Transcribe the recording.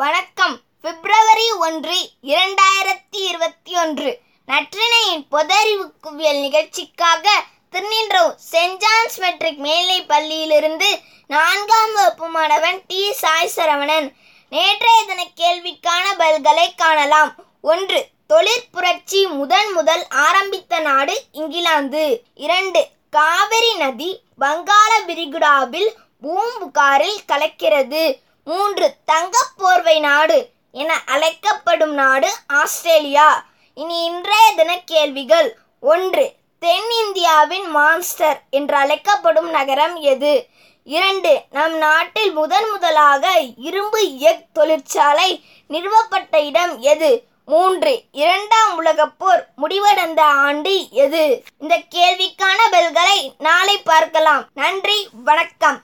வணக்கம். பிப்ரவரி ஒன்று இரண்டாயிரத்தி இருபத்தி ஒன்று. நற்றினையின் பொதறிவு குவியல் நிகழ்ச்சிக்காக திருநின்றவு சென்ட் ஜான்ஸ் மெட்ரிக் மேல்நிலை பள்ளியிலிருந்து நான்காம் வகுப்பு மாணவன் டி. சாய் சரவணன் நேற்றைய தின கேள்விக்கான பதில்களை காணலாம். ஒன்று தொழிற்புரட்சி முதன் முதல் ஆரம்பித்த நாடு இங்கிலாந்து. இரண்டு காவிரி நதி வங்காள விரிகுடாவில் பூம்புகாரில் கலக்கிறது. மூன்று தங்கப் போர்வை நாடு என அழைக்கப்படும் நாடு ஆஸ்திரேலியா. இனி இன்றைய தின கேள்விகள். ஒன்று தென்னிந்தியாவின் மான்ஸ்டர் என்று அழைக்கப்படும் நகரம் எது? இரண்டு நம் நாட்டில் முதன் முதலாக இரும்பு எக் தொழிற்சாலை நிறுவப்பட்ட இடம் எது? மூன்று இரண்டாம் உலகப் போர் முடிவடைந்த ஆண்டு எது? இந்த கேள்விக்கான பதில்களை நாளை பார்க்கலாம். நன்றி வணக்கம்.